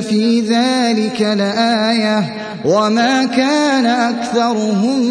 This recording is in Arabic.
إن في ذلك لآية وما كان أكثرهم